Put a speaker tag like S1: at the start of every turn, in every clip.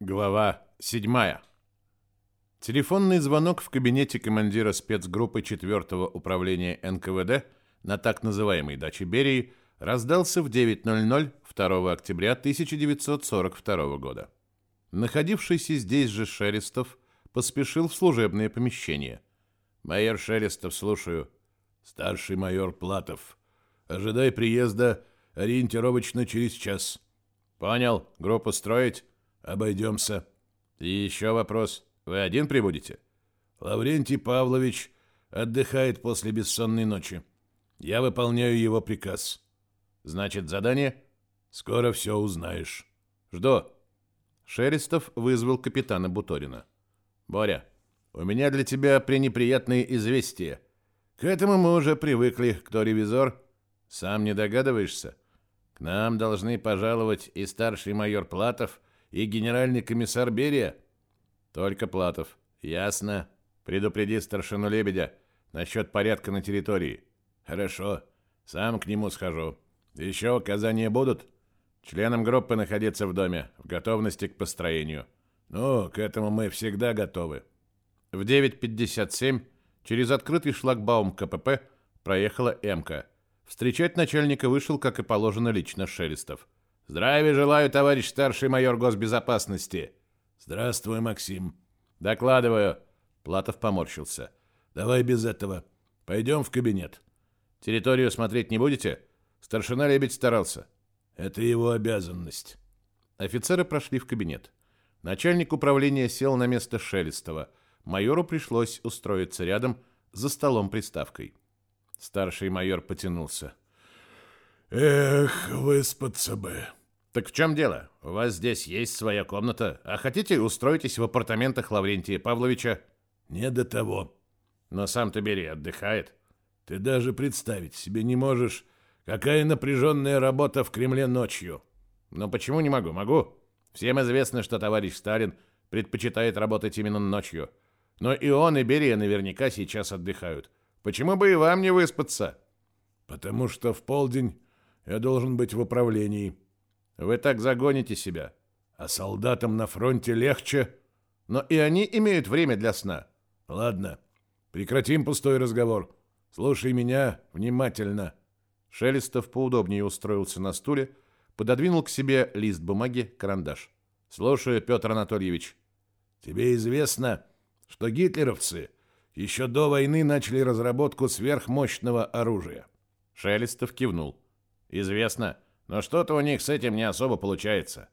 S1: Глава 7. Телефонный звонок в кабинете командира спецгруппы 4-го управления НКВД на так называемой даче Берии раздался в 9.00 2 октября 1942 года. Находившийся здесь же Шерестов поспешил в служебное помещение. «Майор Шерестов, слушаю». «Старший майор Платов. Ожидай приезда ориентировочно через час». «Понял. Группу строить?» Обойдемся. И еще вопрос. Вы один прибудете? Лаврентий Павлович отдыхает после бессонной ночи. Я выполняю его приказ. Значит, задание? Скоро все узнаешь. Жду. Шерестов вызвал капитана Буторина. Боря, у меня для тебя пренеприятные известия. К этому мы уже привыкли. Кто ревизор? Сам не догадываешься? К нам должны пожаловать и старший майор Платов, и генеральный комиссар Берия? Только Платов. Ясно. Предупреди старшину Лебедя насчет порядка на территории. Хорошо. Сам к нему схожу. Еще указания будут? Членам группы находиться в доме, в готовности к построению. Ну, к этому мы всегда готовы. В 9.57 через открытый шлагбаум КПП проехала МК. Встречать начальника вышел, как и положено, лично Шелестов. Здравия желаю, товарищ старший майор госбезопасности. Здравствуй, Максим. Докладываю. Платов поморщился. Давай без этого. Пойдем в кабинет. Территорию смотреть не будете? Старшина Лебедь старался. Это его обязанность. Офицеры прошли в кабинет. Начальник управления сел на место Шелестова. Майору пришлось устроиться рядом за столом-приставкой. Старший майор потянулся. «Эх, выспаться бы!» Так в чем дело? У вас здесь есть своя комната, а хотите устроитесь в апартаментах Лаврентия Павловича? Не до того. Но сам ты бери, отдыхает. Ты даже представить себе не можешь, какая напряженная работа в Кремле ночью. Но почему не могу? Могу. Всем известно, что товарищ Сталин предпочитает работать именно ночью. Но и он, и Берия наверняка сейчас отдыхают. Почему бы и вам не выспаться? Потому что в полдень я должен быть в управлении. Вы так загоните себя. А солдатам на фронте легче. Но и они имеют время для сна. Ладно, прекратим пустой разговор. Слушай меня внимательно. Шелестов поудобнее устроился на стуле, пододвинул к себе лист бумаги, карандаш. Слушаю, Петр Анатольевич. Тебе известно, что гитлеровцы еще до войны начали разработку сверхмощного оружия. Шелестов кивнул. Известно. Но что-то у них с этим не особо получается.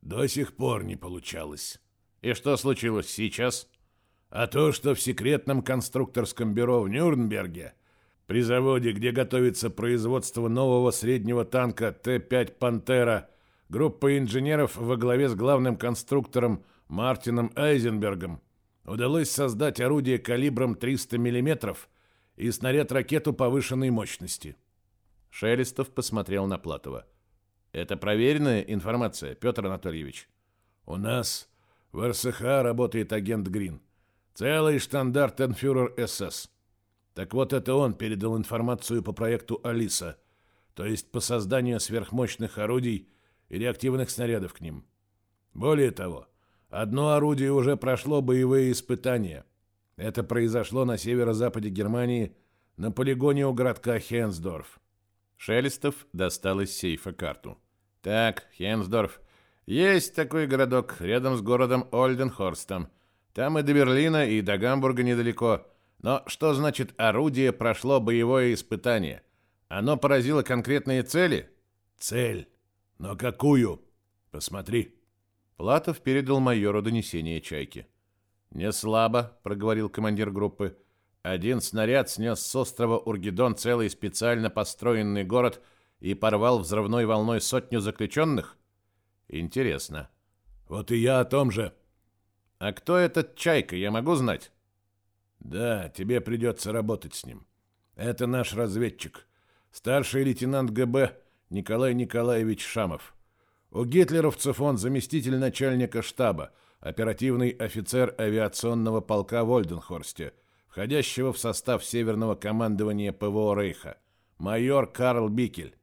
S1: До сих пор не получалось. И что случилось сейчас? А то, что в секретном конструкторском бюро в Нюрнберге, при заводе, где готовится производство нового среднего танка Т-5 «Пантера», группа инженеров во главе с главным конструктором Мартином Айзенбергом удалось создать орудие калибром 300 мм и снаряд-ракету повышенной мощности. Шелестов посмотрел на Платова. Это проверенная информация, Петр Анатольевич. У нас в РСХ работает агент Грин. Целый штандартенфюрер СС. Так вот, это он передал информацию по проекту «Алиса», то есть по созданию сверхмощных орудий и реактивных снарядов к ним. Более того, одно орудие уже прошло боевые испытания. Это произошло на северо-западе Германии, на полигоне у городка Хенсдорф. Шелестов достал из сейфа карту. «Так, Хенсдорф. Есть такой городок рядом с городом Ольденхорстом. Там и до Берлина, и до Гамбурга недалеко. Но что значит орудие прошло боевое испытание? Оно поразило конкретные цели?» «Цель. Но какую? Посмотри». Платов передал майору донесение «Чайки». «Не слабо», — проговорил командир группы. Один снаряд снес с острова Ургидон целый специально построенный город и порвал взрывной волной сотню заключенных? Интересно. Вот и я о том же. А кто этот Чайка, я могу знать? Да, тебе придется работать с ним. Это наш разведчик. Старший лейтенант ГБ Николай Николаевич Шамов. У гитлеровцев он заместитель начальника штаба, оперативный офицер авиационного полка в Ольденхорсте – входящего в состав Северного командования ПВО Рейха, майор Карл Бикель.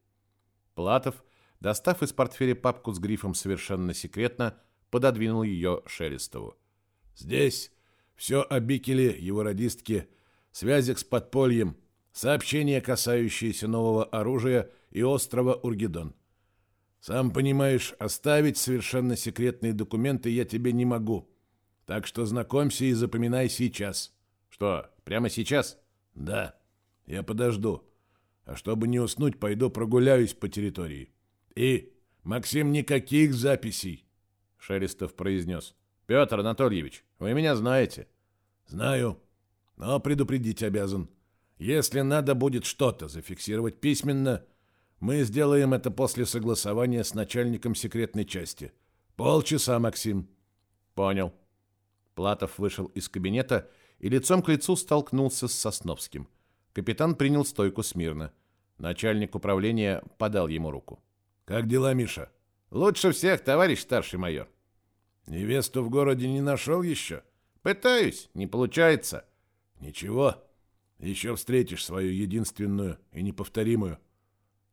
S1: Платов, достав из портфеля папку с грифом «Совершенно секретно», пододвинул ее Шелестову.
S2: «Здесь все о Бикеле, его радистке, связях с подпольем, сообщения, касающиеся нового оружия и острова Ургедон. Сам понимаешь, оставить совершенно секретные документы я тебе не могу. Так что знакомься и запоминай сейчас.
S1: Что, прямо сейчас?
S2: Да. Я подожду. А чтобы не уснуть, пойду прогуляюсь по территории. И, Максим, никаких записей.
S1: Шелестов произнес. Петр Анатольевич, вы меня знаете.
S2: Знаю, но предупредить обязан. Если надо будет что-то зафиксировать письменно, мы сделаем это после согласования с начальником секретной части. Полчаса, Максим.
S1: Понял. Платов вышел из кабинета и лицом к лицу столкнулся с Сосновским. Капитан принял стойку смирно. Начальник управления подал ему руку.
S2: «Как дела, Миша?»
S1: «Лучше всех, товарищ старший майор».
S2: «Невесту в городе не нашел еще?»
S1: «Пытаюсь, не получается».
S2: «Ничего, еще встретишь свою единственную и неповторимую».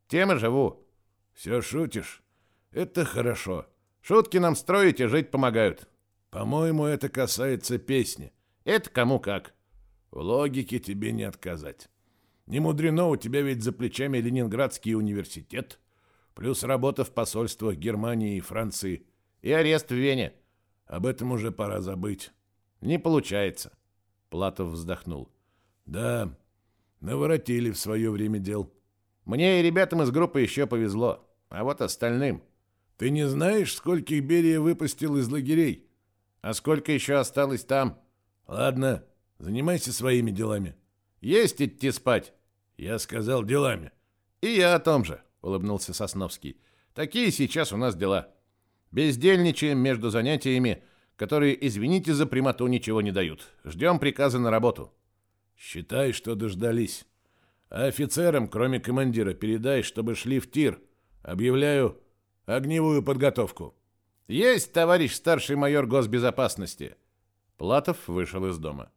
S1: «Тем и живу».
S2: «Все шутишь? Это хорошо.
S1: Шутки нам строить и жить помогают».
S2: «По-моему, это касается песни».
S1: «Это кому как».
S2: «В логике тебе не отказать. Не мудрено, у тебя ведь за плечами Ленинградский университет, плюс работа в посольствах Германии и Франции.
S1: И арест в Вене.
S2: Об этом уже пора забыть.
S1: Не получается. Платов вздохнул.
S2: Да, наворотили в свое время дел.
S1: Мне и ребятам из группы еще повезло. А вот остальным...
S2: Ты не знаешь, скольких Берия выпустил из лагерей?
S1: А сколько еще осталось там?
S2: Ладно, занимайся своими делами.
S1: Есть идти спать.
S2: Я сказал делами.
S1: И я о том же, улыбнулся Сосновский. Такие сейчас у нас дела. Бездельничаем между занятиями, которые, извините за прямоту, ничего не дают. Ждем приказа на работу.
S2: Считай, что дождались. А офицерам, кроме командира, передай, чтобы шли в тир. Объявляю огневую подготовку.
S1: Есть, товарищ старший майор госбезопасности. Платов вышел из дома.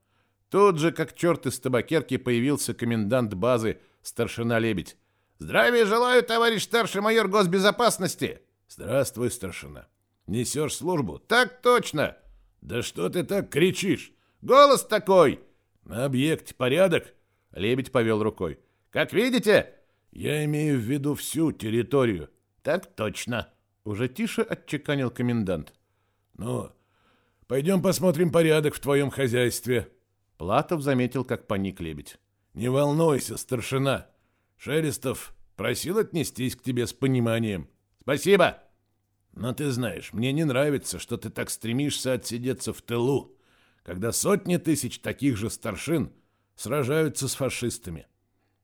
S1: Тут же, как черт из табакерки, появился комендант базы, старшина Лебедь. «Здравия желаю, товарищ старший майор госбезопасности!»
S2: «Здравствуй, старшина. Несешь службу?»
S1: «Так точно!»
S2: «Да что ты так кричишь?»
S1: «Голос такой!»
S2: «На объекте порядок?»
S1: Лебедь повел рукой. «Как видите?»
S2: «Я имею в виду всю территорию».
S1: «Так точно!» Уже тише отчеканил комендант.
S2: «Ну, пойдем посмотрим порядок в твоем хозяйстве».
S1: Платов заметил, как паник лебедь.
S2: «Не волнуйся, старшина. Шелестов просил отнестись к тебе с пониманием».
S1: «Спасибо!»
S2: «Но ты знаешь, мне не нравится, что ты так стремишься отсидеться в тылу, когда сотни тысяч таких же старшин сражаются с фашистами».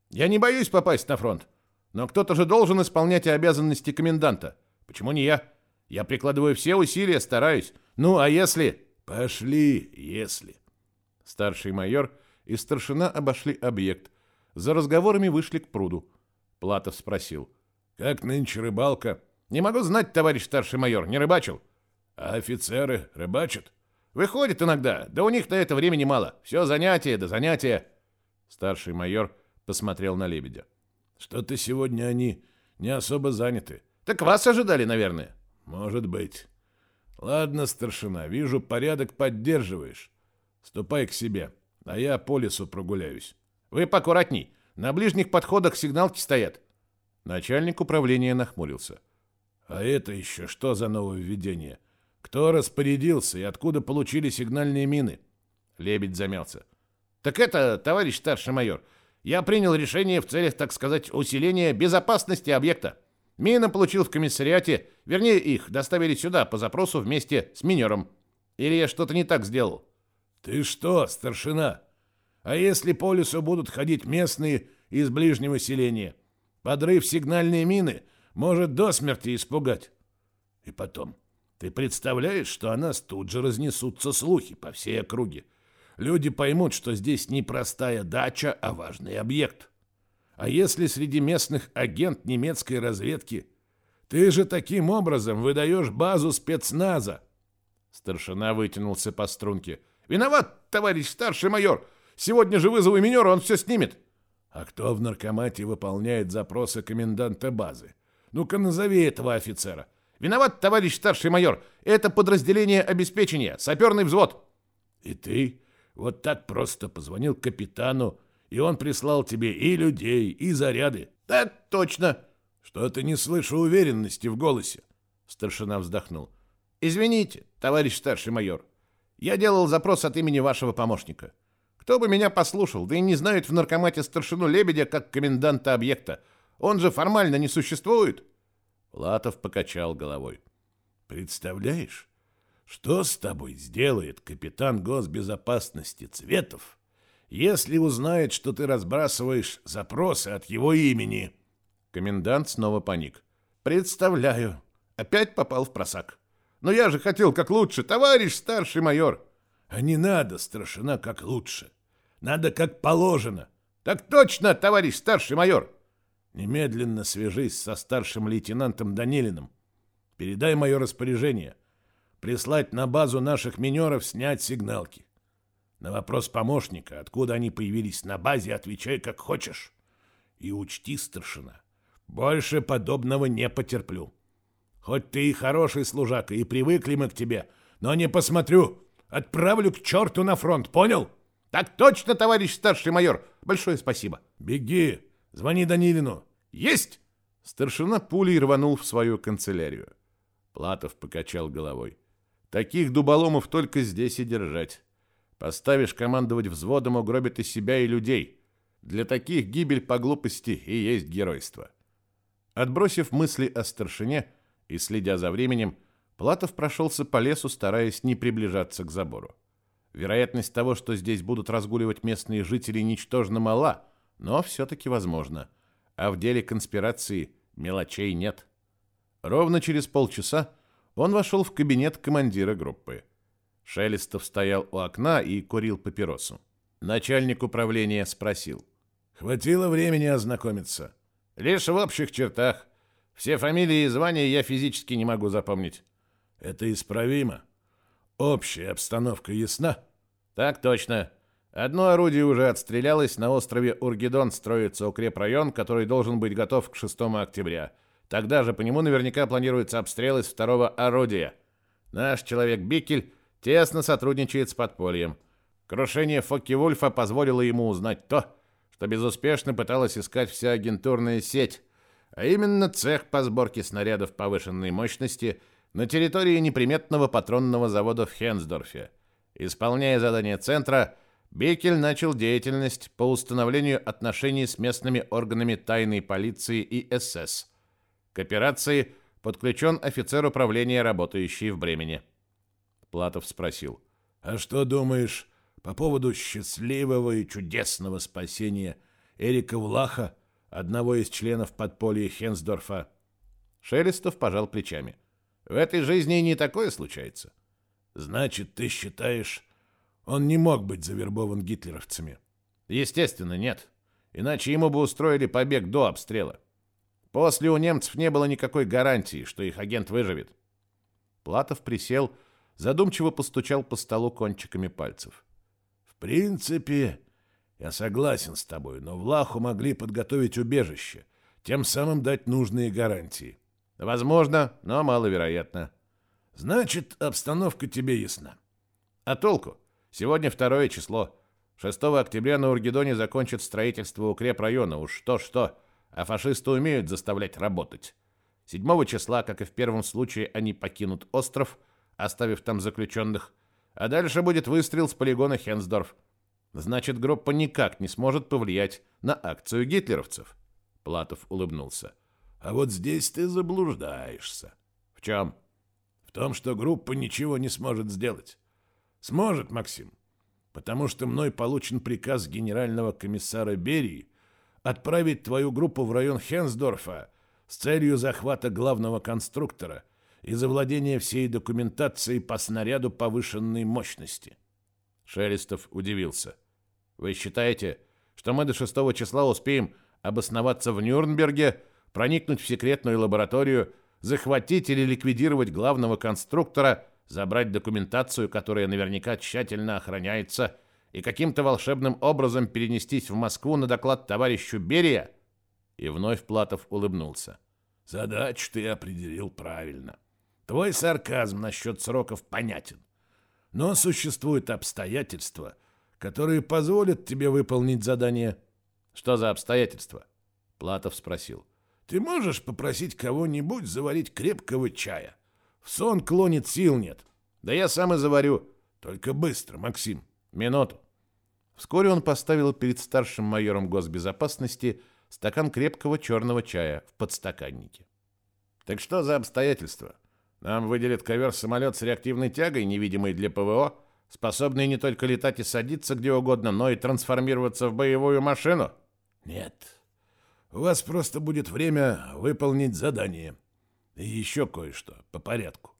S1: «Я не боюсь попасть на фронт, но кто-то же должен исполнять обязанности коменданта. Почему не я? Я прикладываю все усилия, стараюсь. Ну, а если...»
S2: «Пошли, если...»
S1: Старший майор и старшина обошли объект. За разговорами вышли к пруду. Платов спросил.
S2: «Как нынче рыбалка?»
S1: «Не могу знать, товарищ старший майор, не рыбачил».
S2: «А офицеры рыбачат?»
S1: «Выходит иногда, да у них на это времени мало. Все занятия да занятия». Старший майор посмотрел на Лебедя.
S2: «Что-то сегодня они не особо заняты».
S1: «Так вас ожидали, наверное».
S2: «Может быть». «Ладно, старшина, вижу, порядок поддерживаешь. Ступай к себе, а я по лесу прогуляюсь».
S1: «Вы поаккуратней. На ближних подходах сигналки стоят». Начальник управления нахмурился.
S2: «А это еще что за нововведение? Кто распорядился и откуда получили сигнальные мины?»
S1: Лебедь замялся. «Так это, товарищ старший майор, я принял решение в целях, так сказать, усиления безопасности объекта. Мина получил в комиссариате, вернее, их доставили сюда по запросу вместе с минером. Или я что-то не так сделал?»
S2: «Ты что, старшина? А если по лесу будут ходить местные из ближнего селения? Подрыв сигнальной мины может до смерти испугать. И потом, ты представляешь, что о нас тут же разнесутся слухи по всей округе. Люди поймут, что здесь не простая дача, а важный объект. А если среди местных агент немецкой разведки? Ты же таким образом выдаешь базу спецназа.
S1: Старшина вытянулся по струнке. «Виноват, товарищ старший майор! Сегодня же вызову минера, он все снимет!»
S2: «А кто в наркомате выполняет запросы коменданта базы? Ну-ка назови этого офицера!»
S1: Виноват, товарищ старший майор. Это подразделение обеспечения, саперный взвод.
S2: И ты вот так просто позвонил капитану, и он прислал тебе и людей, и заряды.
S1: Да, точно.
S2: Что-то не слышу уверенности в голосе.
S1: Старшина вздохнул. Извините, товарищ старший майор. Я делал запрос от имени вашего помощника. Кто бы меня послушал, да и не знает в наркомате старшину Лебедя как коменданта объекта. Он же формально не существует.
S2: Латов покачал головой. Представляешь, что с тобой сделает капитан госбезопасности Цветов, если узнает, что ты разбрасываешь запросы от его имени?
S1: Комендант снова паник. Представляю. Опять попал в просак. Но я же хотел как лучше, товарищ старший майор.
S2: А не надо, старшина, как лучше. Надо как положено.
S1: Так точно, товарищ старший майор.
S2: Немедленно свяжись со старшим лейтенантом Данилиным. Передай мое распоряжение. Прислать на базу наших минеров снять сигналки. На вопрос помощника, откуда они появились на базе, отвечай как хочешь. И учти, старшина, больше подобного не потерплю. Хоть ты и хороший служака, и привыкли мы к тебе, но не посмотрю, Отправлю к черту на фронт, понял?
S1: Так точно, товарищ старший майор. Большое спасибо.
S2: Беги, звони Данилину.
S1: Есть! Старшина пулей рванул в свою канцелярию. Платов покачал головой. Таких дуболомов только здесь и держать. Поставишь командовать взводом, угробит и себя, и людей. Для таких гибель по глупости и есть геройство. Отбросив мысли о старшине и следя за временем, Платов прошелся по лесу, стараясь не приближаться к забору. Вероятность того, что здесь будут разгуливать местные жители, ничтожно мала, но все-таки возможно. А в деле конспирации мелочей нет. Ровно через полчаса он вошел в кабинет командира группы. Шелестов стоял у окна и курил папиросу. Начальник управления спросил.
S2: «Хватило времени ознакомиться?»
S1: «Лишь в общих чертах. Все фамилии и звания я физически не могу запомнить.
S2: Это исправимо. Общая обстановка ясна?
S1: Так точно. Одно орудие уже отстрелялось, на острове Ургидон строится укрепрайон, который должен быть готов к 6 октября. Тогда же по нему наверняка планируется обстрел из второго орудия. Наш человек Бикель тесно сотрудничает с подпольем. Крушение Фокки-Вульфа позволило ему узнать то, что безуспешно пыталась искать вся агентурная сеть, а именно цех по сборке снарядов повышенной мощности – на территории неприметного патронного завода в Хенсдорфе. Исполняя задание центра, Бекель начал деятельность по установлению отношений с местными органами тайной полиции и СС. К операции подключен офицер управления, работающий в Бремени. Платов спросил.
S2: «А что думаешь по поводу счастливого и чудесного спасения Эрика Влаха, одного из членов подполья Хенсдорфа?»
S1: Шелестов пожал плечами. В этой жизни не такое случается.
S2: Значит, ты считаешь, он не мог быть завербован гитлеровцами?
S1: Естественно, нет. Иначе ему бы устроили побег до обстрела. После у немцев не было никакой гарантии, что их агент выживет. Платов присел, задумчиво постучал по столу кончиками пальцев.
S2: В принципе, я согласен с тобой, но Влаху могли подготовить убежище, тем самым дать нужные гарантии.
S1: Возможно, но маловероятно.
S2: Значит, обстановка тебе ясна.
S1: А толку? Сегодня второе число. 6 октября на Ургедоне закончат строительство укрепрайона. Уж что-что, а фашисты умеют заставлять работать. 7 числа, как и в первом случае, они покинут остров, оставив там заключенных, а дальше будет выстрел с полигона Хенсдорф. Значит, группа никак не сможет повлиять на акцию гитлеровцев. Платов улыбнулся.
S2: А вот здесь ты заблуждаешься.
S1: В чем?
S2: В том, что группа ничего не сможет сделать. Сможет, Максим. Потому что мной получен приказ генерального комиссара Берии отправить твою группу в район Хенсдорфа с целью захвата главного конструктора и завладения всей документацией по снаряду повышенной мощности.
S1: Шелестов удивился. Вы считаете, что мы до 6 числа успеем обосноваться в Нюрнберге проникнуть в секретную лабораторию, захватить или ликвидировать главного конструктора, забрать документацию, которая наверняка тщательно охраняется, и каким-то волшебным образом перенестись в Москву на доклад товарищу Берия? И вновь Платов улыбнулся.
S2: Задачу ты определил правильно. Твой сарказм насчет сроков понятен. Но существуют обстоятельства, которые позволят тебе выполнить задание.
S1: Что за обстоятельства? Платов спросил.
S2: Ты можешь попросить кого-нибудь заварить крепкого чая? В сон клонит, сил нет.
S1: Да я сам и заварю.
S2: Только быстро, Максим.
S1: Минуту. Вскоре он поставил перед старшим майором госбезопасности стакан крепкого черного чая в подстаканнике. Так что за обстоятельства? Нам выделят ковер-самолет с реактивной тягой, невидимой для ПВО, способный не только летать и садиться где угодно, но и трансформироваться в боевую машину?
S2: Нет. У вас просто будет время выполнить задание. И еще кое-что по порядку.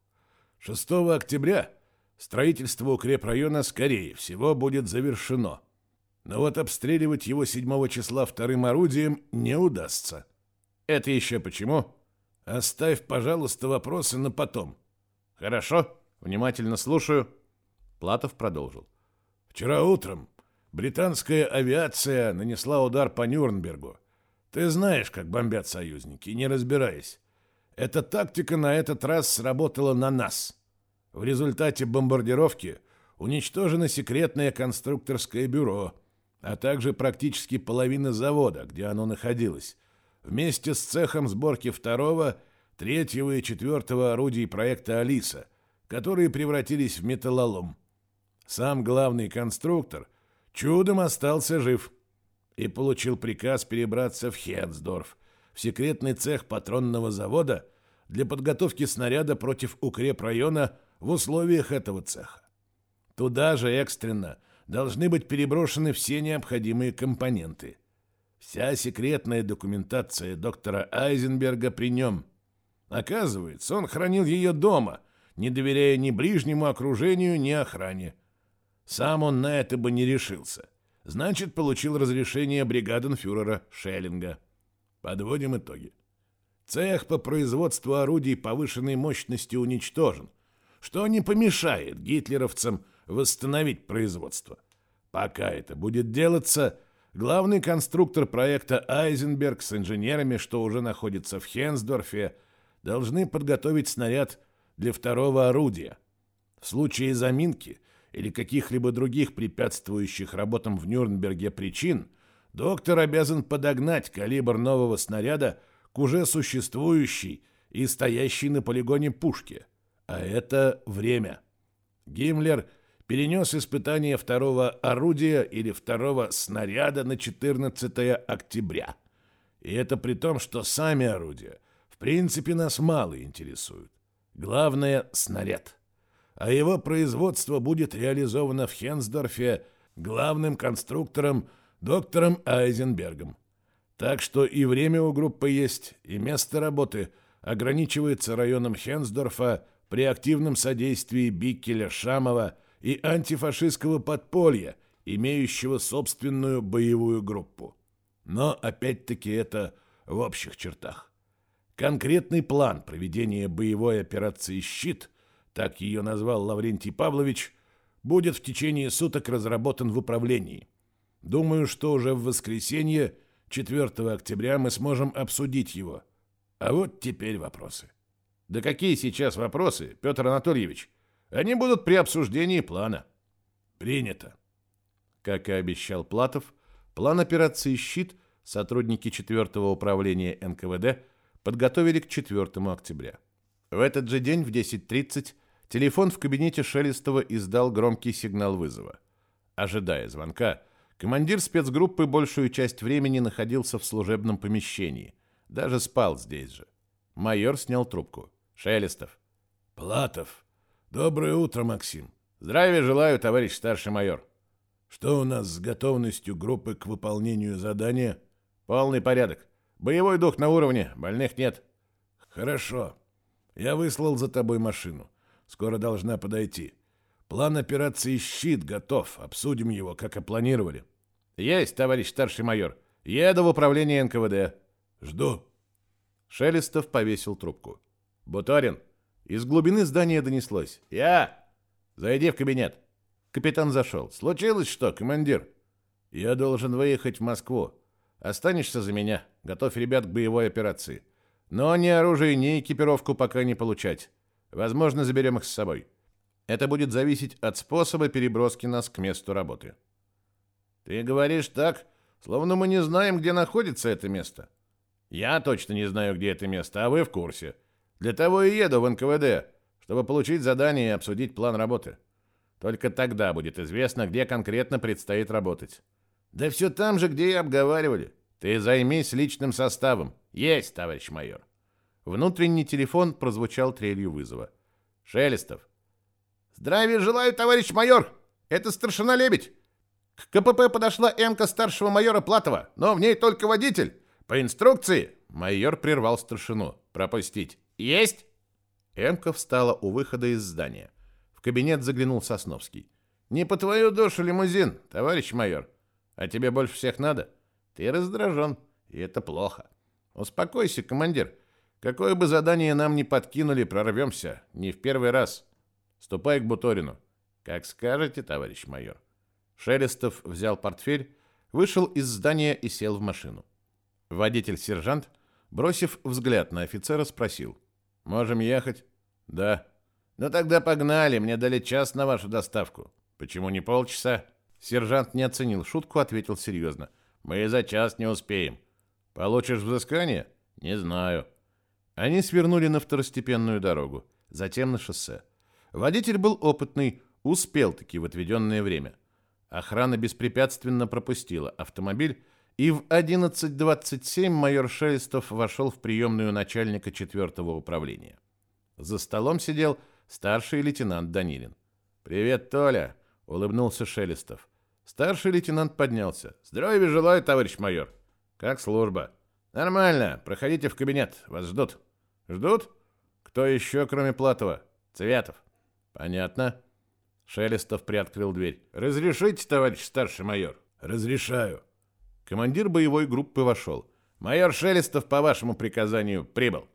S2: 6 октября строительство укрепрайона, скорее всего, будет завершено. Но вот обстреливать его 7 числа вторым орудием не удастся.
S1: Это еще почему?
S2: Оставь, пожалуйста, вопросы на потом.
S1: Хорошо, внимательно слушаю. Платов продолжил.
S2: Вчера утром британская авиация нанесла удар по Нюрнбергу. Ты знаешь, как бомбят союзники, не разбираясь. Эта тактика на этот раз сработала на нас. В результате бомбардировки уничтожено секретное конструкторское бюро, а также практически половина завода, где оно находилось, вместе с цехом сборки второго, третьего и четвертого орудий проекта «Алиса», которые превратились в металлолом. Сам главный конструктор чудом остался жив и получил приказ перебраться в Хетсдорф, в секретный цех патронного завода для подготовки снаряда против укрепрайона в условиях этого цеха. Туда же экстренно должны быть переброшены все необходимые компоненты. Вся секретная документация доктора Айзенберга при нем. Оказывается, он хранил ее дома, не доверяя ни ближнему окружению, ни охране. Сам он на это бы не решился. Значит, получил разрешение бригаденфюрера Шеллинга. Подводим итоги. Цех по производству орудий повышенной мощности уничтожен, что не помешает гитлеровцам восстановить производство. Пока это будет делаться – Главный конструктор проекта Айзенберг с инженерами, что уже находится в Хенсдорфе, должны подготовить снаряд для второго орудия. В случае заминки или каких-либо других препятствующих работам в Нюрнберге причин, доктор обязан подогнать калибр нового снаряда к уже существующей и стоящей на полигоне пушке. А это время. Гиммлер – перенес испытание второго орудия или второго снаряда на 14 октября. И это при том, что сами орудия в принципе нас мало интересуют. Главное – снаряд. А его производство будет реализовано в Хенсдорфе главным конструктором доктором Айзенбергом. Так что и время у группы есть, и место работы ограничивается районом Хенсдорфа при активном содействии Биккеля Шамова – и антифашистского подполья, имеющего собственную боевую группу. Но опять-таки это в общих чертах. Конкретный план проведения боевой операции «Щит», так ее назвал Лаврентий Павлович, будет в течение суток разработан в управлении. Думаю, что уже в воскресенье, 4 октября, мы сможем обсудить его. А вот теперь вопросы.
S1: Да какие сейчас вопросы, Петр Анатольевич? Они будут при обсуждении плана.
S2: Принято.
S1: Как и обещал Платов, план операции «Щит» сотрудники 4-го управления НКВД подготовили к 4 октября. В этот же день в 10.30 телефон в кабинете Шелестова издал громкий сигнал вызова. Ожидая звонка, командир спецгруппы большую часть времени находился в служебном помещении. Даже спал здесь же. Майор снял трубку. «Шелестов».
S2: «Платов, Доброе утро, Максим.
S1: Здравия желаю, товарищ старший майор.
S2: Что у нас с готовностью группы к выполнению задания?
S1: Полный порядок. Боевой дух на уровне, больных нет.
S2: Хорошо. Я выслал за тобой машину. Скоро должна подойти. План операции «Щит» готов. Обсудим его, как и планировали.
S1: Есть, товарищ старший майор. Еду в управление НКВД.
S2: Жду.
S1: Шелестов повесил трубку. Буторин, из глубины здания донеслось. «Я! Зайди в кабинет!» Капитан зашел. «Случилось что, командир?» «Я должен выехать в Москву. Останешься за меня. Готовь ребят к боевой операции. Но ни оружие, ни экипировку пока не получать. Возможно, заберем их с собой. Это будет зависеть от способа переброски нас к месту работы. Ты говоришь так, словно мы не знаем, где находится это место. Я точно не знаю, где это место, а вы в курсе. Для того и еду в НКВД, чтобы получить задание и обсудить план работы. Только тогда будет известно, где конкретно предстоит работать. Да все там же, где и обговаривали. Ты займись личным составом. Есть, товарищ майор. Внутренний телефон прозвучал трелью вызова. Шелестов. Здравия желаю, товарищ майор. Это старшина Лебедь. К КПП подошла эмка старшего майора Платова, но в ней только водитель. По инструкции майор прервал старшину. Пропустить. Есть? Эмка встала у выхода из здания. В кабинет заглянул Сосновский. «Не по твою душу лимузин, товарищ майор. А тебе больше всех надо? Ты раздражен, и это плохо. Успокойся, командир. Какое бы задание нам ни подкинули, прорвемся. Не в первый раз. Ступай к Буторину. Как скажете, товарищ майор». Шелестов взял портфель, вышел из здания и сел в машину. Водитель-сержант, бросив взгляд на офицера, спросил. «Можем ехать?» «Да». «Ну тогда погнали, мне дали час на вашу доставку». «Почему не полчаса?» Сержант не оценил шутку, ответил серьезно. «Мы за час не успеем». «Получишь взыскание?» «Не знаю». Они свернули на второстепенную дорогу, затем на шоссе. Водитель был опытный, успел таки в отведенное время. Охрана беспрепятственно пропустила автомобиль, и в 11.27 майор Шелестов вошел в приемную начальника четвертого управления. За столом сидел старший лейтенант Данилин. «Привет, Толя!» — улыбнулся Шелестов. Старший лейтенант поднялся. «Здравия желаю, товарищ майор!» «Как служба?» «Нормально. Проходите в кабинет. Вас ждут». «Ждут? Кто еще, кроме Платова?» «Цвятов». «Понятно». Шелестов приоткрыл дверь. «Разрешите, товарищ старший майор?»
S2: «Разрешаю».
S1: Командир боевой группы вошел. «Майор Шелестов по вашему приказанию прибыл».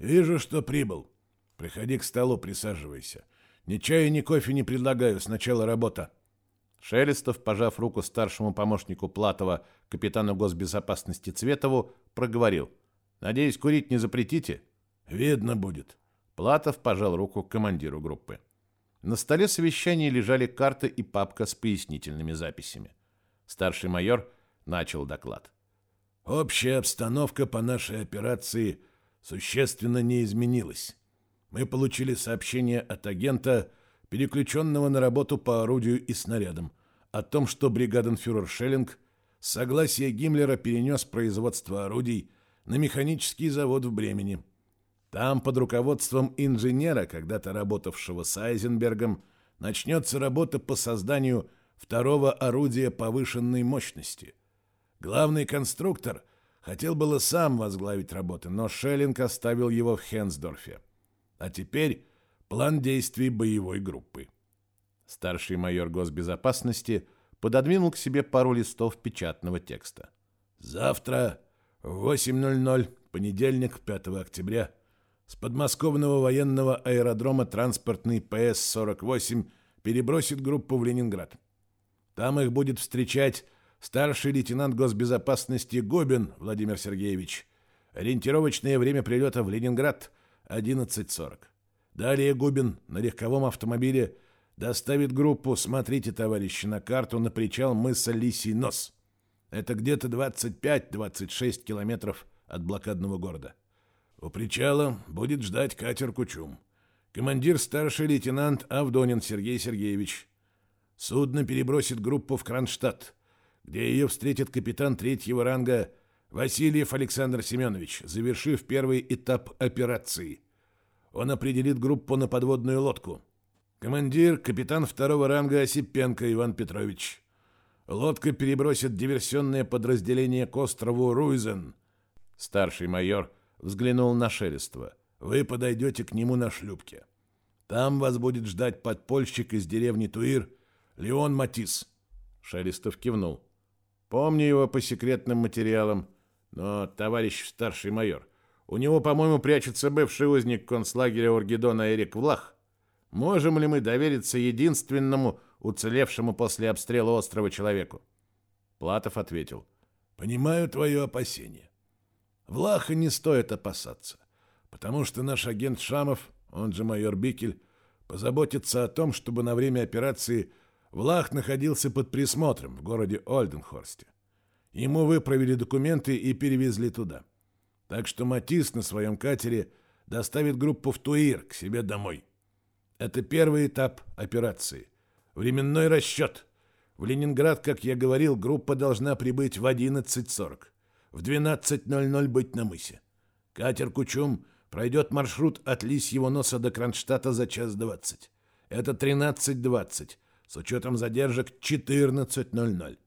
S2: «Вижу, что прибыл. Приходи к столу, присаживайся. Ни чая, ни кофе не предлагаю, сначала работа.
S1: Шелестов, пожав руку старшему помощнику Платова, капитану госбезопасности Цветову, проговорил. «Надеюсь, курить не запретите?»
S2: «Видно будет».
S1: Платов пожал руку командиру группы. На столе совещания лежали карты и папка с пояснительными записями. Старший майор начал доклад.
S2: «Общая обстановка по нашей операции существенно не изменилась мы получили сообщение от агента, переключенного на работу по орудию и снарядам, о том, что бригаденфюрер Шеллинг с согласия Гиммлера перенес производство орудий на механический завод в Бремени. Там под руководством инженера, когда-то работавшего с Айзенбергом, начнется работа по созданию второго орудия повышенной мощности. Главный конструктор хотел было сам возглавить работы, но Шеллинг оставил его в Хенсдорфе. А теперь план действий боевой группы.
S1: Старший майор госбезопасности пододвинул к себе пару листов печатного текста.
S2: Завтра в 8.00, понедельник, 5 октября, с подмосковного военного аэродрома транспортный ПС-48 перебросит группу в Ленинград. Там их будет встречать старший лейтенант госбезопасности Гобин Владимир Сергеевич. Ориентировочное время прилета в Ленинград 11.40. Далее Губин на легковом автомобиле доставит группу, смотрите, товарищи, на карту на причал мыса Лисий Нос. Это где-то 25-26 километров от блокадного города. У причала будет ждать катер Кучум. Командир старший лейтенант Авдонин Сергей Сергеевич. Судно перебросит группу в Кронштадт, где ее встретит капитан третьего ранга Васильев Александр Семенович, завершив первый этап операции. Он определит группу на подводную лодку. Командир, капитан второго ранга Осипенко Иван Петрович. Лодка перебросит диверсионное подразделение к острову Руйзен.
S1: Старший майор взглянул на Шелестова.
S2: Вы подойдете к нему на шлюпке. Там вас будет ждать подпольщик из деревни Туир, Леон Матис.
S1: Шелестов кивнул. Помню его по секретным материалам. Но, товарищ старший майор, у него, по-моему, прячется бывший узник концлагеря Оргидона Эрик Влах. Можем ли мы довериться единственному уцелевшему после обстрела острова человеку? Платов ответил.
S2: Понимаю твое опасение. Влаха не стоит опасаться, потому что наш агент Шамов он же майор Бикель, позаботится о том, чтобы на время операции Влах находился под присмотром в городе Ольденхорсте. Ему выправили документы и перевезли туда. Так что Матис на своем катере доставит группу в Туир к себе домой. Это первый этап операции. Временной расчет. В Ленинград, как я говорил, группа должна прибыть в 11.40. В 12.00 быть на мысе. Катер «Кучум» пройдет маршрут от Лисьего носа до Кронштадта за час двадцать. Это 13.20, с учетом задержек 14.00.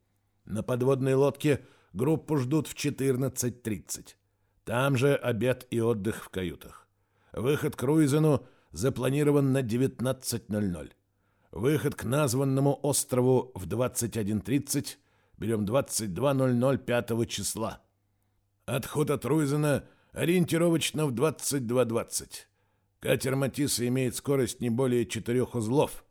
S2: На подводной лодке группу ждут в 14.30. Там же обед и отдых в каютах. Выход к Руизену запланирован на 19.00. Выход к названному острову в 21.30, берем 22.00 5 числа. Отход от Руизена ориентировочно в 22.20. Катер Матисса имеет скорость не более четырех узлов.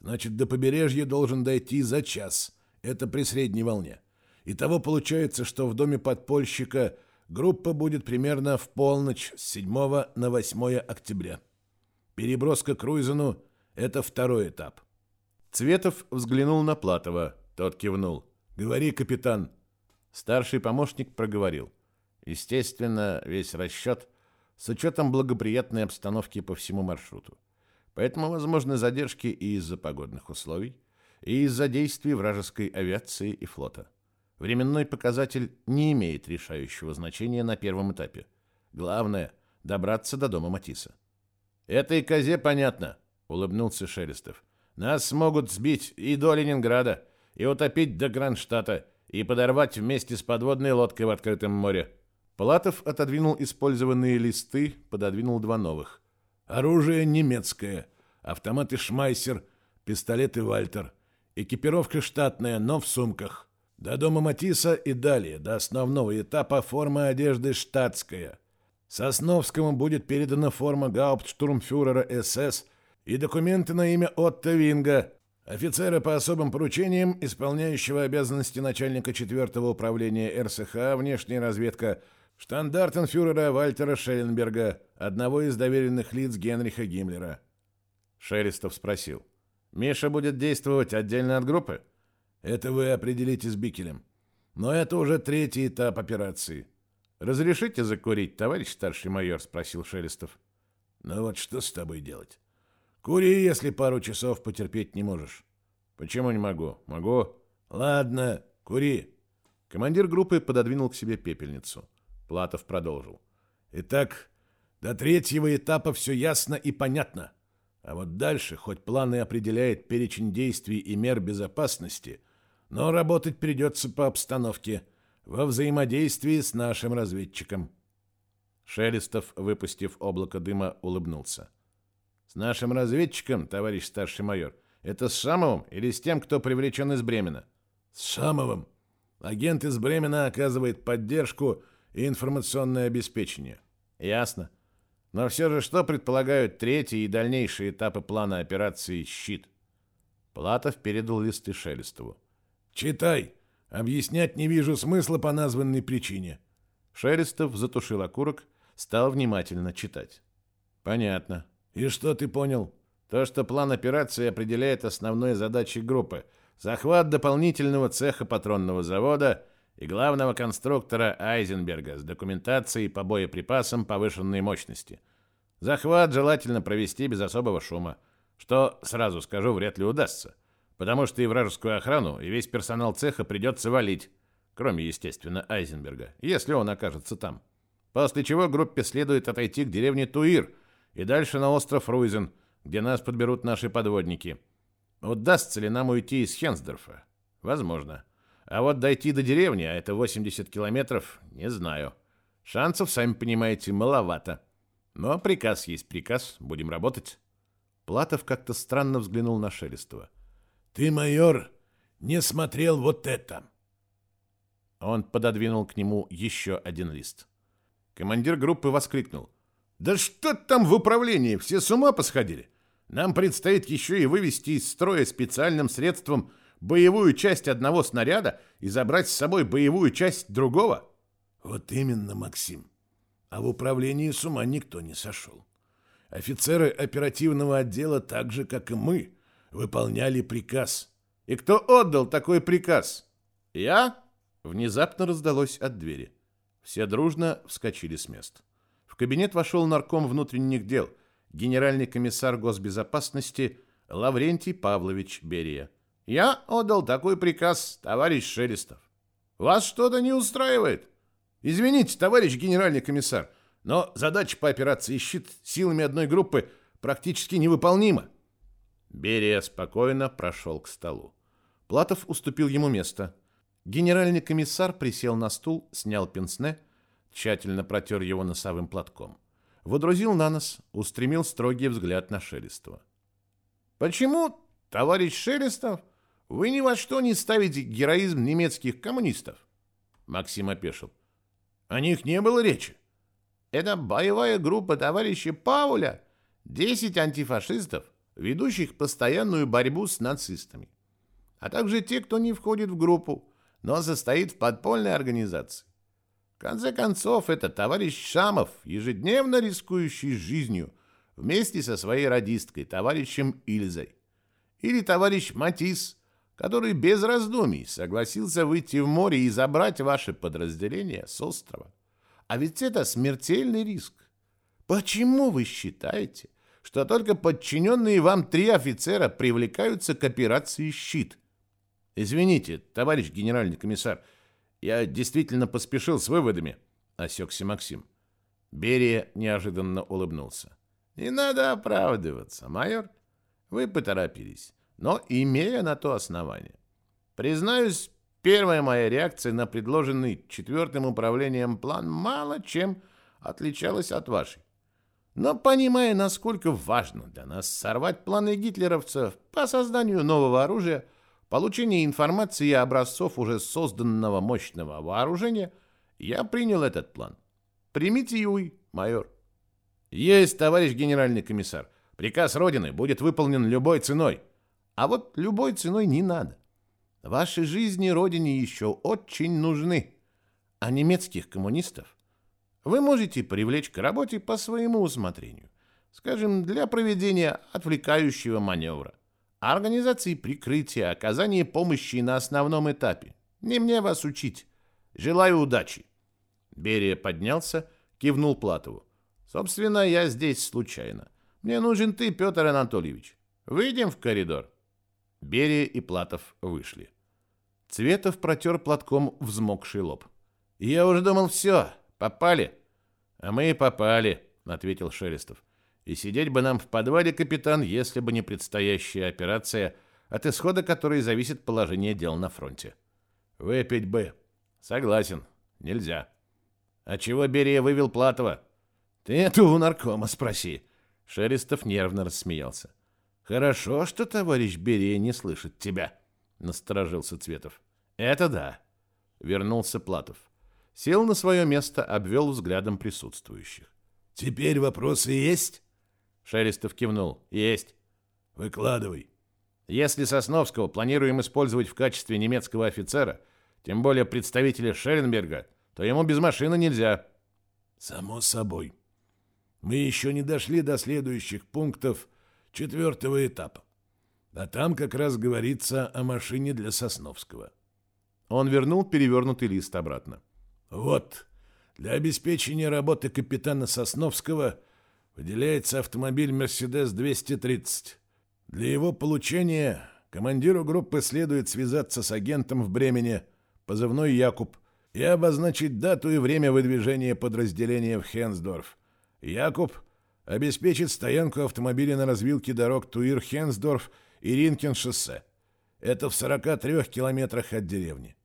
S2: Значит, до побережья должен дойти за час. Это при средней волне. Итого получается, что в доме подпольщика группа будет примерно в полночь с 7 на 8 октября. Переброска к Руизену – это второй этап.
S1: Цветов взглянул на Платова. Тот кивнул.
S2: «Говори, капитан».
S1: Старший помощник проговорил. Естественно, весь расчет с учетом благоприятной обстановки по всему маршруту. Поэтому возможны задержки и из-за погодных условий, и из-за действий вражеской авиации и флота. Временной показатель не имеет решающего значения на первом этапе. Главное – добраться до дома Матиса. «Этой козе понятно», – улыбнулся Шелестов. «Нас смогут сбить и до Ленинграда, и утопить до Кронштадта, и подорвать вместе с подводной лодкой в открытом море». Палатов отодвинул использованные листы, пододвинул два новых.
S2: «Оружие немецкое, автоматы Шмайсер, пистолеты Вальтер, экипировка штатная, но в сумках. До дома Матисса и далее, до основного этапа форма одежды штатская. Сосновскому будет передана форма гауптштурмфюрера СС и документы на имя Отто Винга, офицера по особым поручениям, исполняющего обязанности начальника 4-го управления РСХ «Внешняя разведка», штандартенфюрера Вальтера Шелленберга, одного из доверенных лиц Генриха Гиммлера.
S1: Шелестов спросил. «Миша будет действовать отдельно от группы?»
S2: «Это вы определите с Бикелем. Но это уже третий этап операции.
S1: «Разрешите закурить, товарищ старший майор?» — спросил Шелестов.
S2: «Ну вот что с тобой делать? Кури, если пару часов потерпеть не можешь».
S1: «Почему не могу? Могу».
S2: «Ладно, кури».
S1: Командир группы пододвинул к себе пепельницу. Платов продолжил.
S2: «Итак, до третьего этапа все ясно и понятно. А вот дальше, хоть планы определяет перечень действий и мер безопасности, но работать придется по обстановке» во взаимодействии с нашим разведчиком.
S1: Шелестов, выпустив облако дыма, улыбнулся. С нашим разведчиком, товарищ старший майор, это с Шамовым или с тем, кто привлечен из Бремена?
S2: С Шамовым. Агент из Бремена оказывает поддержку и информационное обеспечение.
S1: Ясно. Но все же что предполагают третий и дальнейшие этапы плана операции «Щит»? Платов передал листы Шелестову.
S2: «Читай!» Объяснять не вижу смысла по названной причине.
S1: Шелестов затушил окурок, стал внимательно читать. Понятно.
S2: И что ты понял?
S1: То, что план операции определяет основные задачи группы. Захват дополнительного цеха патронного завода и главного конструктора Айзенберга с документацией по боеприпасам повышенной мощности. Захват желательно провести без особого шума, что, сразу скажу, вряд ли удастся потому что и вражескую охрану, и весь персонал цеха придется валить, кроме, естественно, Айзенберга, если он окажется там. После чего группе следует отойти к деревне Туир и дальше на остров Руйзен, где нас подберут наши подводники. Удастся ли нам уйти из Хенсдорфа? Возможно. А вот дойти до деревни, а это 80 километров, не знаю. Шансов, сами понимаете, маловато. Но приказ есть приказ, будем работать. Платов как-то странно взглянул на Шелестова.
S2: «Ты, майор, не смотрел вот это!»
S1: Он пододвинул к нему еще один лист. Командир группы воскликнул. «Да что там в управлении? Все с ума посходили? Нам предстоит еще и вывести из строя специальным средством боевую часть одного снаряда и забрать с собой боевую часть другого?»
S2: «Вот именно, Максим. А в управлении с ума никто не сошел. Офицеры оперативного отдела так же, как и мы, выполняли приказ.
S1: И кто отдал такой приказ? Я? Внезапно раздалось от двери. Все дружно вскочили с мест. В кабинет вошел нарком внутренних дел, генеральный комиссар госбезопасности Лаврентий Павлович Берия. Я отдал такой приказ, товарищ Шелестов. Вас что-то не устраивает? Извините, товарищ генеральный комиссар, но задача по операции «Щит» силами одной группы практически невыполнима. Берия спокойно прошел к столу. Платов уступил ему место. Генеральный комиссар присел на стул, снял пенсне, тщательно протер его носовым платком. Водрузил на нос, устремил строгий взгляд на Шелестова. «Почему, товарищ Шелестов, вы ни во что не ставите героизм немецких коммунистов?» Максим опешил. О них не было речи. Это боевая группа товарища Пауля, 10 антифашистов, ведущих постоянную борьбу с нацистами, а также те, кто не входит в группу, но состоит в подпольной организации. В конце концов, это товарищ Шамов, ежедневно рискующий жизнью, вместе со своей радисткой, товарищем Ильзой. Или товарищ Матис, который без раздумий согласился выйти в море и забрать ваше подразделение с острова. А ведь это смертельный риск. Почему вы считаете, что только подчиненные вам три офицера привлекаются к операции «Щит»? Извините, товарищ генеральный комиссар, я действительно поспешил с выводами, осекся Максим. Берия неожиданно улыбнулся. Не надо оправдываться, майор. Вы поторопились, но имея на то основание. Признаюсь, Первая моя реакция на предложенный четвертым управлением план мало чем отличалась от вашей. Но понимая, насколько важно для нас сорвать планы гитлеровцев по созданию нового оружия, получение информации и образцов уже созданного мощного вооружения, я принял этот план. Примите Юй, майор. Есть, товарищ генеральный комиссар. Приказ Родины будет выполнен любой ценой. А вот любой ценой не надо. Ваши жизни родине еще очень нужны. А немецких коммунистов вы можете привлечь к работе по своему усмотрению. Скажем, для проведения отвлекающего маневра, организации прикрытия, оказания помощи на основном этапе. Не мне вас учить. Желаю удачи. Берия поднялся, кивнул Платову. Собственно, я здесь случайно. Мне нужен ты, Петр Анатольевич. Выйдем в коридор. Берия и Платов вышли. Цветов протер платком взмокший лоб. «Я уже думал, все, попали». «А мы и попали», — ответил Шелестов. «И сидеть бы нам в подвале, капитан, если бы не предстоящая операция, от исхода которой зависит положение дел на фронте». «Выпить бы». «Согласен. Нельзя». «А чего Берия вывел Платова?» «Ты это у наркома спроси». Шелестов нервно рассмеялся. «Хорошо, что товарищ Берия не слышит тебя», — насторожился Цветов. «Это да», — вернулся Платов. Сел на свое место, обвел взглядом присутствующих.
S2: «Теперь вопросы есть?»
S1: Шелестов кивнул. «Есть».
S2: «Выкладывай».
S1: «Если Сосновского планируем использовать в качестве немецкого офицера, тем более представителя Шелленберга, то ему без машины нельзя».
S2: «Само собой. Мы еще не дошли до следующих пунктов четвертого этапа. А там как раз говорится о машине для Сосновского.
S1: Он вернул перевернутый лист обратно.
S2: Вот, для обеспечения работы капитана Сосновского выделяется автомобиль «Мерседес-230». Для его получения командиру группы следует связаться с агентом в Бремене, позывной Якуб, и обозначить дату и время выдвижения подразделения в Хенсдорф. Якуб обеспечит стоянку автомобиля на развилке дорог Туир-Хенсдорф и Ринкен-шоссе. Это в 43 километрах от деревни.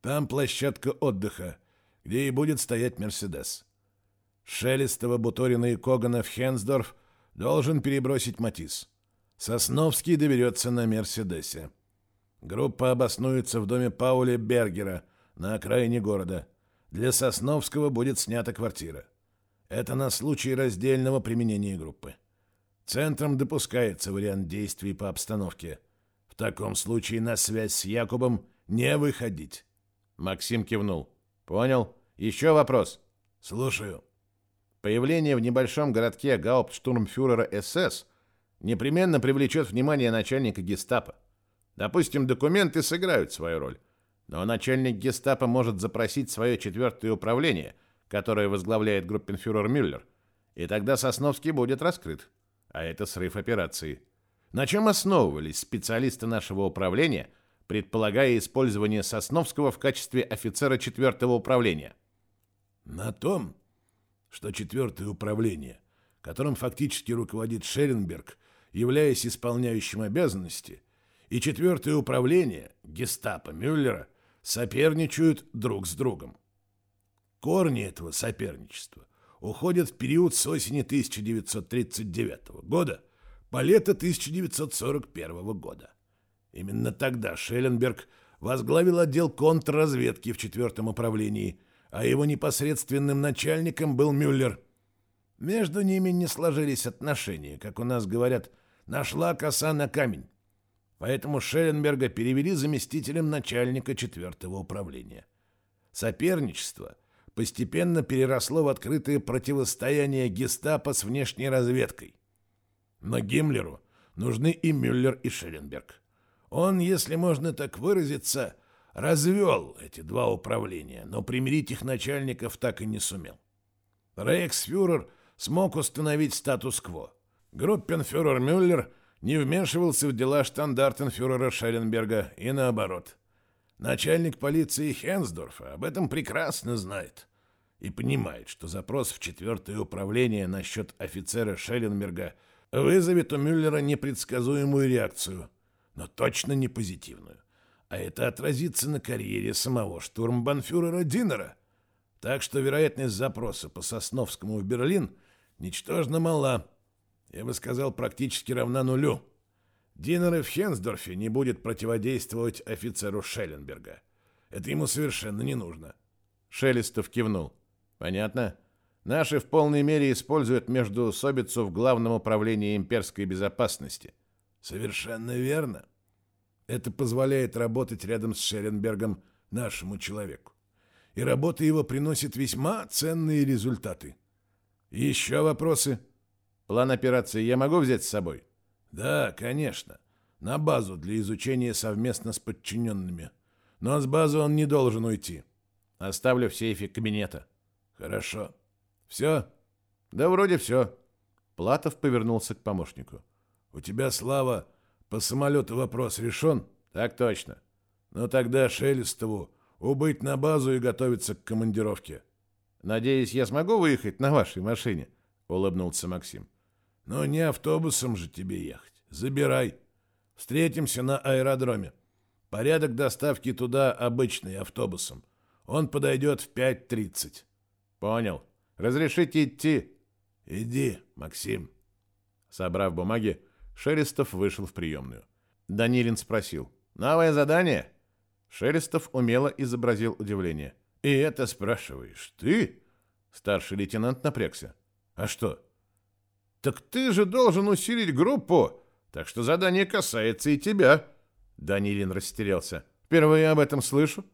S2: Там площадка отдыха, где и будет стоять «Мерседес». Шелестова, Буторина и Когана в Хенсдорф должен перебросить Матис. Сосновский доберется на «Мерседесе». Группа обоснуется в доме Пауля Бергера на окраине города. Для Сосновского будет снята квартира. Это на случай раздельного применения группы. Центром допускается вариант действий по обстановке. В таком случае на связь с Якубом не выходить.
S1: Максим кивнул. Понял. Еще вопрос?
S2: Слушаю.
S1: Появление в небольшом городке гауптштурмфюрера СС непременно привлечет внимание начальника гестапо. Допустим, документы сыграют свою роль, но начальник гестапо может запросить свое четвертое управление, которое возглавляет группенфюрер Мюллер, и тогда Сосновский будет раскрыт. А это срыв операции. На чем основывались специалисты нашего управления, предполагая использование Сосновского в качестве офицера четвертого управления?
S2: На том, что четвертое управление, которым фактически руководит Шеренберг, являясь исполняющим обязанности, и четвертое управление, гестапо Мюллера, соперничают друг с другом. Корни этого соперничества уходят в период с осени 1939 года по лето 1941 года. Именно тогда Шелленберг возглавил отдел контрразведки в четвертом управлении – а его непосредственным начальником был Мюллер. Между ними не сложились отношения, как у нас говорят, нашла коса на камень. Поэтому Шелленберга перевели заместителем начальника четвертого управления. Соперничество постепенно переросло в открытое противостояние гестапо с внешней разведкой. Но Гиммлеру нужны и Мюллер, и Шелленберг. Он, если можно так выразиться, развел эти два управления, но примирить их начальников так и не сумел. Рейхсфюрер смог установить статус-кво. Группенфюрер Мюллер не вмешивался в дела штандартенфюрера Шелленберга и наоборот. Начальник полиции Хенсдорфа об этом прекрасно знает и понимает, что запрос в четвертое управление насчет офицера Шелленберга вызовет у Мюллера непредсказуемую реакцию, но точно не позитивную а это отразится на карьере самого штурмбанфюрера Динера. Так что вероятность запроса по Сосновскому в Берлин ничтожно мала. Я бы сказал, практически равна нулю. Динер в Хенсдорфе не будет противодействовать офицеру Шелленберга. Это ему совершенно не нужно.
S1: Шелестов кивнул. Понятно. Наши в полной мере используют междуусобицу в Главном управлении имперской безопасности.
S2: Совершенно верно. Это позволяет работать рядом с Шеренбергом нашему человеку. И работа его приносит весьма ценные результаты. Еще вопросы?
S1: План операции я могу взять с собой?
S2: Да, конечно. На базу для изучения совместно с подчиненными. Но с базы он не должен уйти.
S1: Оставлю в сейфе кабинета.
S2: Хорошо. Все?
S1: Да вроде все. Платов повернулся к помощнику.
S2: У тебя, Слава, по самолету вопрос решен?
S1: Так точно.
S2: Ну тогда Шелестову убыть на базу и готовиться к командировке.
S1: Надеюсь, я смогу выехать на вашей машине, улыбнулся Максим.
S2: Но не автобусом же тебе ехать. Забирай. Встретимся на аэродроме. Порядок доставки туда обычный автобусом. Он подойдет в 5.30.
S1: Понял. Разрешите идти?
S2: Иди, Максим.
S1: Собрав бумаги, Шелестов вышел в приемную. Данилин спросил. «Новое задание?» Шелестов умело изобразил удивление. «И это спрашиваешь ты?» Старший лейтенант напрягся. «А что?» «Так ты же должен усилить группу, так что задание касается и тебя». Данилин растерялся. «Впервые об этом слышу.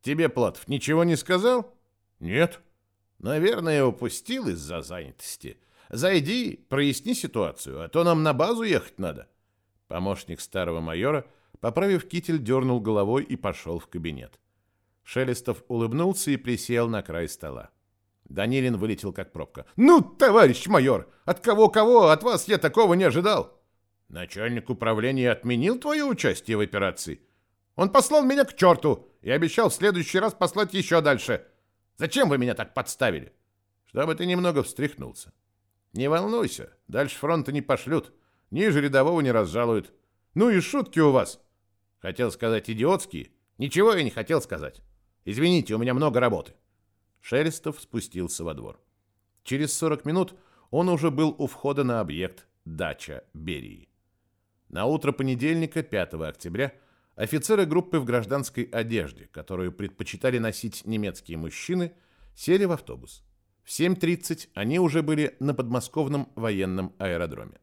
S1: Тебе Платов ничего не сказал?» «Нет». «Наверное, упустил из-за занятости. Зайди, проясни ситуацию, а то нам на базу ехать надо. Помощник старого майора, поправив китель, дернул головой и пошел в кабинет. Шелестов улыбнулся и присел на край стола. Данилин вылетел как пробка. «Ну, товарищ майор, от кого-кого, от вас я такого не ожидал!» «Начальник управления отменил твое участие в операции. Он послал меня к черту и обещал в следующий раз послать еще дальше. Зачем вы меня так подставили?» «Чтобы ты немного встряхнулся. Не волнуйся, дальше фронта не пошлют, ниже рядового не разжалуют. Ну и шутки у вас. Хотел сказать идиотские. Ничего я не хотел сказать. Извините, у меня много работы. Шелестов спустился во двор. Через 40 минут он уже был у входа на объект дача Берии. На утро понедельника, 5 октября, офицеры группы в гражданской одежде, которую предпочитали носить немецкие мужчины, сели в автобус. В 7.30 они уже были на подмосковном военном аэродроме.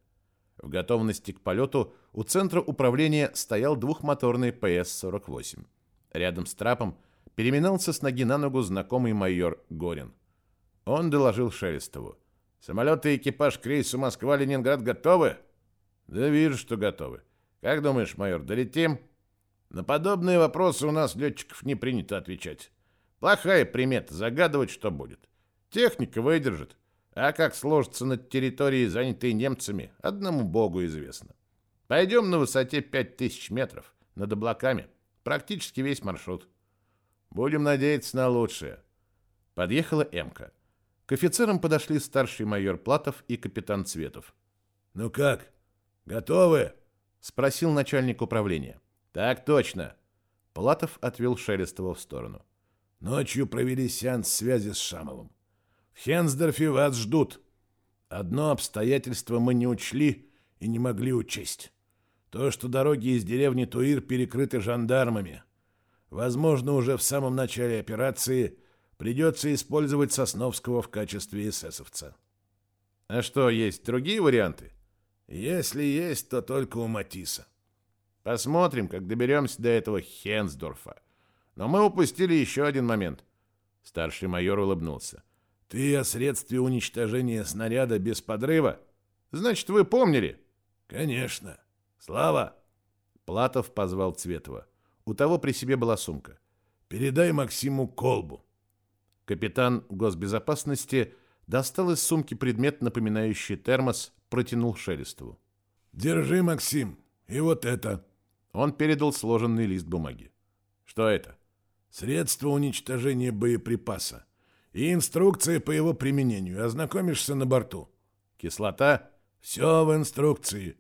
S1: В готовности к полету у центра управления стоял двухмоторный ПС-48. Рядом с трапом переминался с ноги на ногу знакомый майор Горин. Он доложил Шелестову. Самолеты и экипаж к рейсу Москва-Ленинград готовы? Да вижу, что готовы. Как думаешь, майор, долетим? На подобные вопросы у нас, летчиков, не принято отвечать. Плохая примета загадывать, что будет. Техника выдержит. А как сложится над территорией, занятой немцами, одному богу известно. Пойдем на высоте 5000 метров, над облаками. Практически весь маршрут. Будем надеяться на лучшее. Подъехала Эмка. К офицерам подошли старший майор Платов и капитан Цветов.
S2: «Ну как, готовы?»
S1: — спросил начальник управления. «Так точно». Платов отвел Шелестова в сторону.
S2: «Ночью провели сеанс связи с Шамовым. В Хенсдорфе вас ждут. Одно обстоятельство мы не учли и не могли учесть. То, что дороги из деревни Туир перекрыты жандармами. Возможно, уже в самом начале операции Придется использовать Сосновского в качестве эсэсовца.
S1: А что, есть другие варианты?
S2: Если есть, то только у Матиса.
S1: Посмотрим, как доберемся до этого Хенсдорфа. Но мы упустили еще один момент. Старший майор улыбнулся.
S2: Ты о средстве уничтожения снаряда без подрыва?
S1: Значит, вы помнили?
S2: Конечно. Слава!
S1: Платов позвал Цветова. У того при себе была сумка.
S2: Передай Максиму колбу.
S1: Капитан госбезопасности достал из сумки предмет, напоминающий термос, протянул Шелестову.
S2: «Держи, Максим, и вот это».
S1: Он передал сложенный лист бумаги. «Что это?»
S2: «Средство уничтожения боеприпаса и инструкция по его применению. Ознакомишься на борту».
S1: «Кислота?»
S2: «Все в инструкции.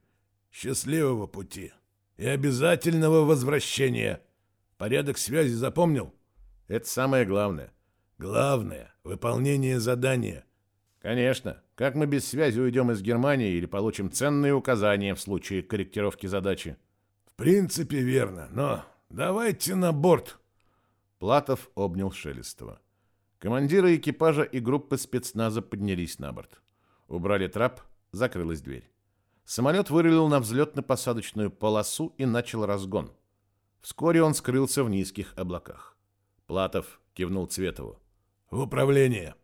S2: Счастливого пути и обязательного возвращения. Порядок связи запомнил?»
S1: «Это самое главное».
S2: Главное — выполнение задания.
S1: Конечно. Как мы без связи уйдем из Германии или получим ценные указания в случае корректировки задачи?
S2: В принципе, верно, но давайте на борт.
S1: Платов обнял Шелестова. Командиры экипажа и группы спецназа поднялись на борт. Убрали трап, закрылась дверь. Самолет вырулил на взлетно-посадочную полосу и начал разгон. Вскоре он скрылся в низких облаках. Платов кивнул Цветову.
S2: В управление.